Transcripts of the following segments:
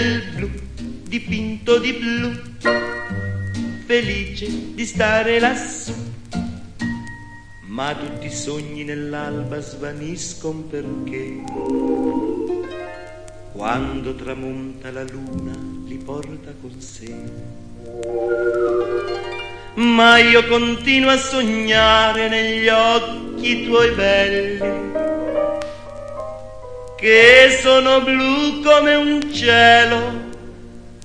nel dipinto di blu, felice di stare lassù. Ma tutti i sogni nell'alba svaniscono perché quando tramonta la luna li porta con sé. Ma io continuo a sognare negli occhi tuoi belli che sono blu come un cielo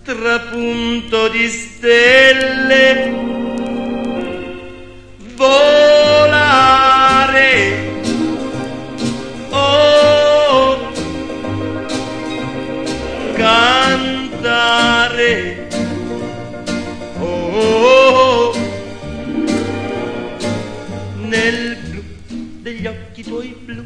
trapunto di stelle, volare. Oh, cantare. Oh, nel blu degli occhi tuoi blu,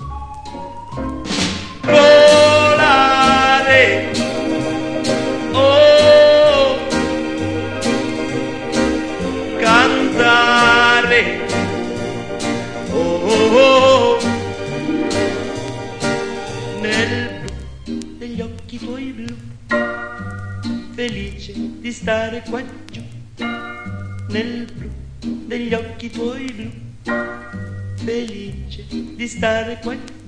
Felice di stare qua giù. Nel blu degli occhi tuoi blu, felice di stare qua giù.